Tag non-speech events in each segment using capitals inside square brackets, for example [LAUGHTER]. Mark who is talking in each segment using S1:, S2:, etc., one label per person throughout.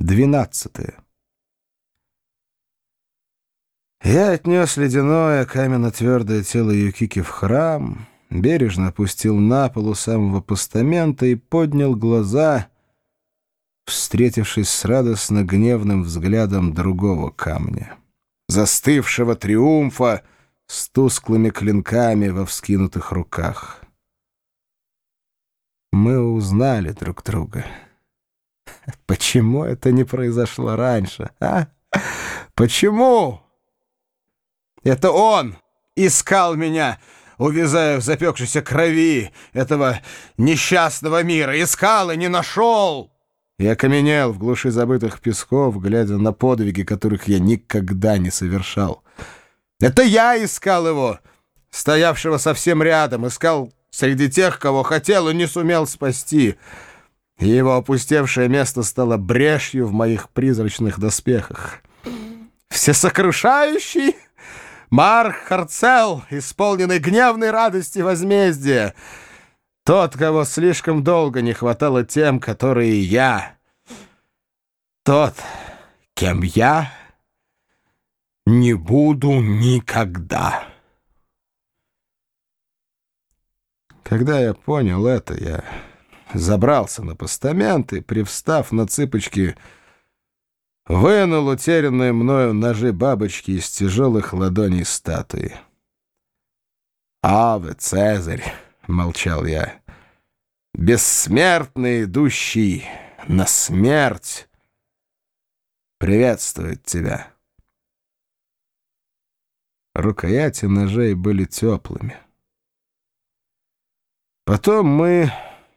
S1: Двенадцатое. Я отнес ледяное каменно-твердое тело Юкики в храм, бережно опустил на пол у самого постамента и поднял глаза, встретившись с радостно гневным взглядом другого камня, застывшего триумфа с тусклыми клинками во вскинутых руках. Мы узнали друг друга. Почему это не произошло раньше, а? Почему? Это он искал меня, увязая в запекшейся крови этого несчастного мира. Искал и не нашел. Я каменел в глуши забытых песков, глядя на подвиги, которых я никогда не совершал. Это я искал его, стоявшего совсем рядом, искал среди тех, кого хотел и не сумел спасти — и его опустевшее место стало брешью в моих призрачных доспехах. Всесокрушающий Марк Харцел, исполненный гневной радости возмездия, тот, кого слишком долго не хватало тем, которые я, тот, кем я не буду никогда. Когда я понял это, я забрался на постамент и, привстав на цыпочки, вынул утерянные мною ножи бабочки из тяжелых ладоней статуи. «Аве, Цезарь!» — молчал я. «Бессмертный, идущий на смерть, приветствует тебя!» Рукояти ножей были теплыми. Потом мы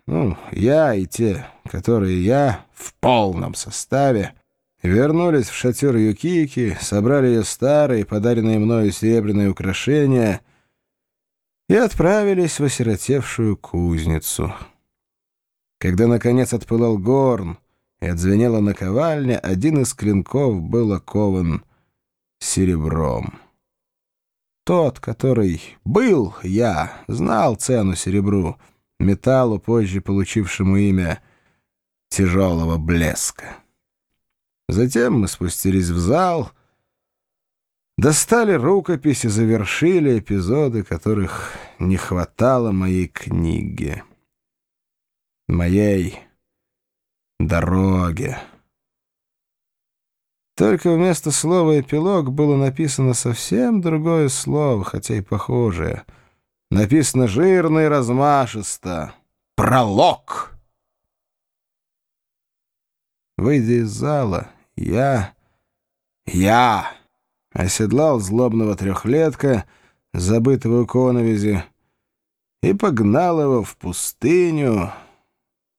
S1: ну, я и те, которые я в полном составе, вернулись в шатер Юкики, собрали ее старые, подаренные мною серебряные украшения и отправились в осиротевшую кузницу. Когда, наконец, отпылал горн и отзвенела наковальня, один из клинков был окован серебром. Тот, который был я, знал цену серебру — металлу, позже получившему имя тяжелого блеска. Затем мы спустились в зал, достали рукопись и завершили эпизоды, которых не хватало моей книге, моей дороге. Только вместо слова «эпилог» было написано совсем другое слово, хотя и похожее — Написано жирно и размашисто. Пролог. Выйдя из зала, я... Я оседлал злобного трехлетка, забытого у коновизи, и погнал его в пустыню,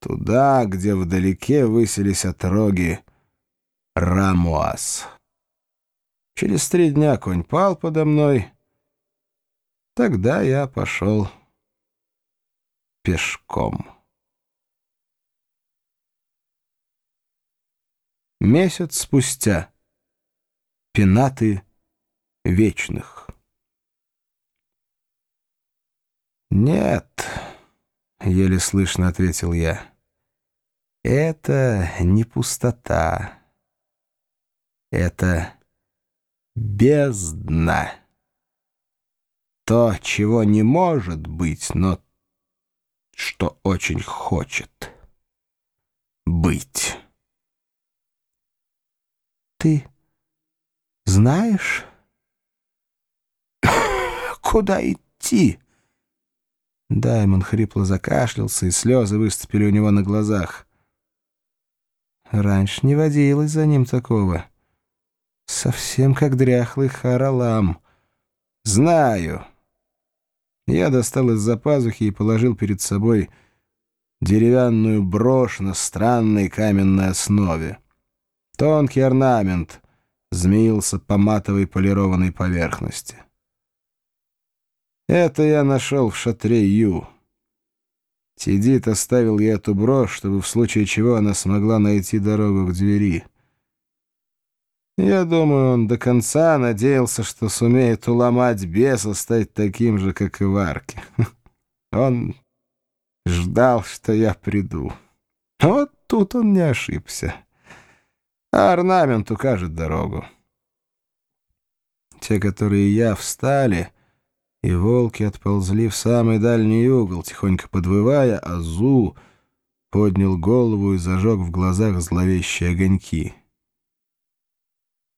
S1: туда, где вдалеке высились отроги Рамуас. Через три дня конь пал подо мной — Тогда я пошел пешком. Месяц спустя. Пенаты вечных. «Нет», — еле слышно ответил я, — «это не пустота. Это бездна» то, чего не может быть, но что очень хочет быть. Ты знаешь, [COUGHS] куда идти? Даймон хрипло закашлялся, и слезы выступили у него на глазах. Раньше не водилось за ним такого. Совсем как дряхлый Харалам. Знаю. Я достал из-за пазухи и положил перед собой деревянную брошь на странной каменной основе. Тонкий орнамент змеился по матовой полированной поверхности. Это я нашел в шатре Ю. Тидит оставил я эту брошь, чтобы в случае чего она смогла найти дорогу к двери. Я думаю, он до конца надеялся, что сумеет уломать беса стать таким же, как и Варки. [LAUGHS] Он ждал, что я приду. Вот тут он не ошибся. а орнамент укажет дорогу. Те, которые я, встали, и волки отползли в самый дальний угол, тихонько подвывая, а Зу поднял голову и зажег в глазах зловещие огоньки.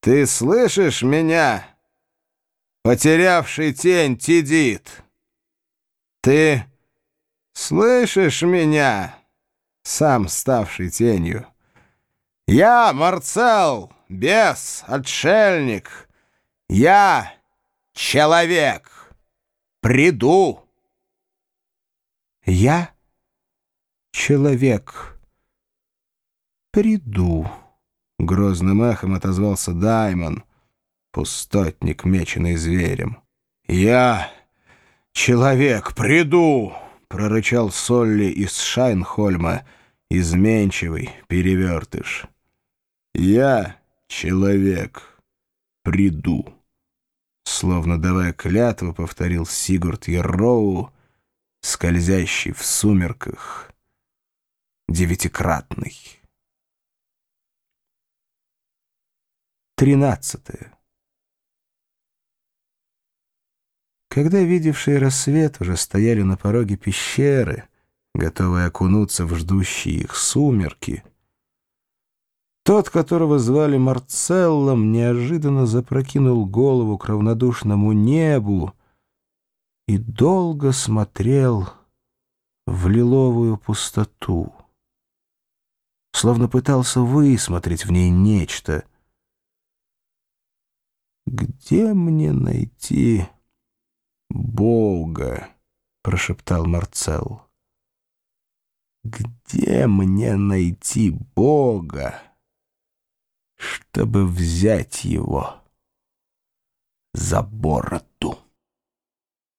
S1: «Ты слышишь меня, потерявший тень Тидит? Ты слышишь меня, сам ставший тенью? Я Марцел, бес, отшельник, я человек, приду».
S2: «Я человек, приду».
S1: Грозным эхом отозвался Даймон, пустотник, меченый зверем. «Я, человек, приду!» — прорычал Солли из Шайнхольма, изменчивый перевертыш. «Я, человек, приду!» Словно давая клятву, повторил Сигурд Ерроу, скользящий в сумерках, девятикратный.
S2: Тринадцатое. Когда видевшие рассвет уже стояли на пороге пещеры, готовые окунуться в ждущие их сумерки, тот, которого звали Марцеллом, неожиданно запрокинул голову к равнодушному небу и долго смотрел в лиловую пустоту, словно пытался высмотреть в ней нечто — «Где мне найти Бога?» — прошептал Марцел. «Где мне найти Бога, чтобы взять его за бород?»